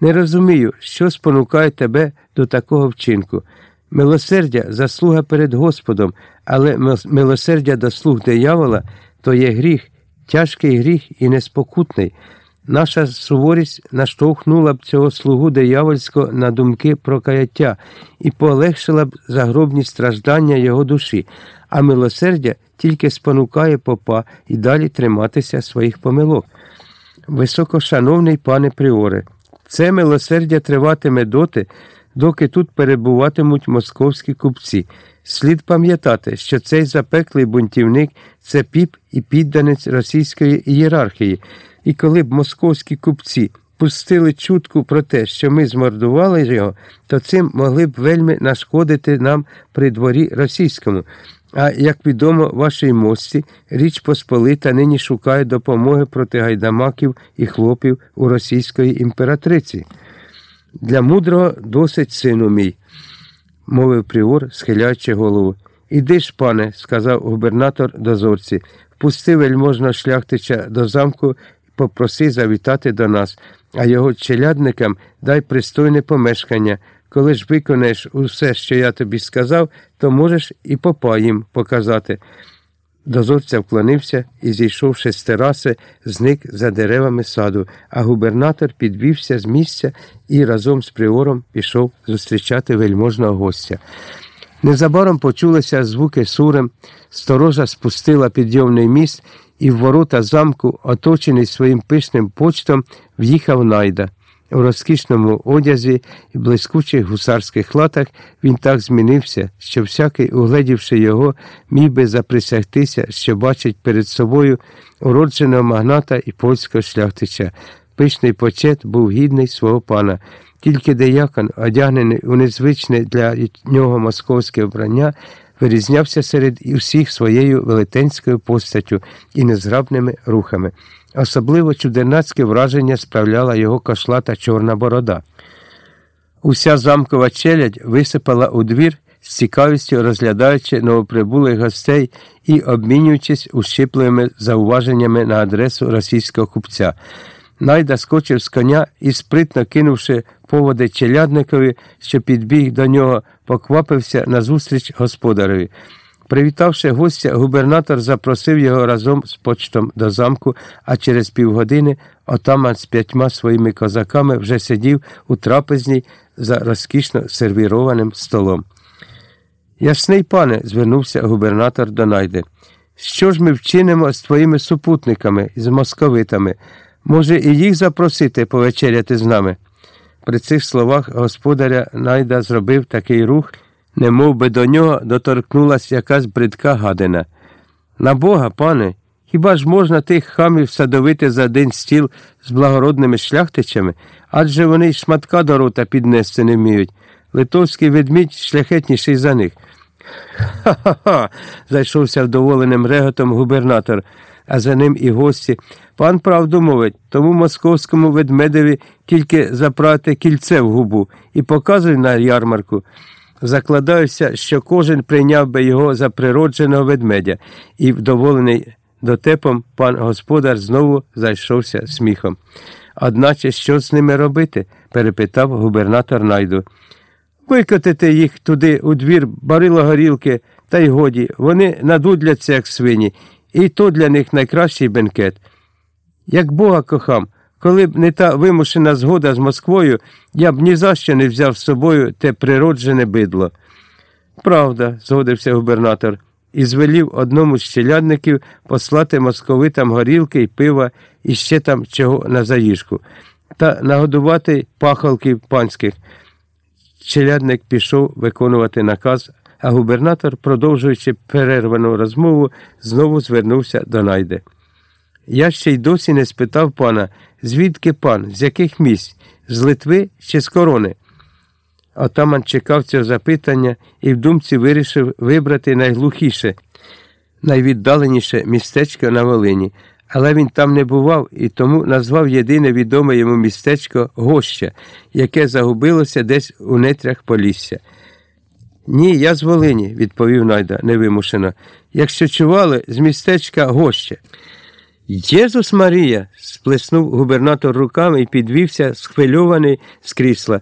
Не розумію, що спонукає тебе до такого вчинку. Милосердя заслуга перед Господом, але милосердя до слуг диявола то є гріх, тяжкий гріх і неспокутний. Наша суворість наштовхнула б цього слугу диявольського на думки про каяття і полегшила б загробні страждання його душі, а милосердя тільки спонукає попа і далі триматися своїх помилок. Високошановний пане Пріоре, це милосердя триватиме доти, доки тут перебуватимуть московські купці. Слід пам'ятати, що цей запеклий бунтівник це піп і підданець російської ієрархії, і коли б московські купці пустили чутку про те, що ми змордували його, то цим могли б вельми нашкодити нам при дворі російському. А як відомо вашій мості, Річ Посполита нині шукає допомоги проти гайдамаків і хлопів у російської імператриці. Для мудрого досить сину мій, мовив Пріор, схиляючи голову. Іди ж, пане, сказав губернатор дозорці, впусти вельможного шляхтича до замку попроси завітати до нас, а його челядникам дай пристойне помешкання. Коли ж виконаєш усе, що я тобі сказав, то можеш і попа їм показати. Дозорця вклонився і, зійшовши з тераси, зник за деревами саду, а губернатор підвівся з місця і разом з приором пішов зустрічати вельможного гостя. Незабаром почулися звуки сурем, сторожа спустила підйомний міст, і в ворота замку, оточений своїм пишним почтом, в'їхав найда. У розкішному одязі і блискучих гусарських латах він так змінився, що всякий, угледівши його, міг би заприсягтися, що бачить перед собою уродженого магната і польського шляхтича. Пишний почет був гідний свого пана. Тільки деякон, одягнений у незвичне для нього московське вбрання, вирізнявся серед усіх своєю велетенською постаттю і незграбними рухами. Особливо чудернацьке враження справляла його кошлата чорна борода. Уся замкова челядь висипала у двір, з цікавістю розглядаючи новоприбулих гостей і обмінюючись ущипливими зауваженнями на адресу російського купця. Найда скочив з коня і, спритно кинувши поводи челядникові, що підбіг до нього, поквапився назустріч господареві. Привітавши гостя, губернатор запросив його разом з почтом до замку, а через півгодини отаман з п'ятьма своїми козаками вже сидів у трапезній за розкішно сервірованим столом. Ясний пане, звернувся губернатор до Найди. Що ж ми вчинимо з твоїми супутниками, з московитами? Може, і їх запросити повечеряти з нами? При цих словах господаря Найда зробив такий рух, немов би до нього доторкнулась якась бридка гадина. На Бога, пане, хіба ж можна тих хамів садовити за один стіл з благородними шляхтичами, адже вони й шматка до рота піднести не вміють. Литовський ведмідь шляхетніший за них. Ха-ха-ха. зайшовся вдоволеним реготом губернатор, а за ним і гості. Пан правду мовить, тому московському ведмедеві тільки запрати кільце в губу і показуй на ярмарку. Закладаюся, що кожен прийняв би його за природженого ведмедя, і, вдоволений дотепом, пан господар знову зайшовся сміхом. Одначе, що з ними робити? перепитав губернатор Найду. Викотити їх туди у двір барило горілки, та й годі, вони надудляться, як свині, і то для них найкращий бенкет. Як Бога кохам, коли б не та вимушена згода з Москвою, я б ні за що не взяв з собою те природжене бидло. Правда, згодився губернатор, і звелів одному з челядників послати московитам горілки й пива і ще там чого на заїжку, та нагодувати пахалків панських. Челядник пішов виконувати наказ, а губернатор, продовжуючи перервану розмову, знову звернувся до найди. Я ще й досі не спитав пана, звідки пан, з яких місць, з Литви чи з корони. Отаман чекав цього запитання і в думці вирішив вибрати найглухіше, найвіддаленіше містечко на Волині, але він там не бував і тому назвав єдине відоме йому містечко Гоща, яке загубилося десь у нетрях Полісся. Ні, я з Волині, відповів Найда невимушено. Якщо чували, з містечка гоще. Єзус Марія. сплеснув губернатор руками і підвівся, схвильований з крісла.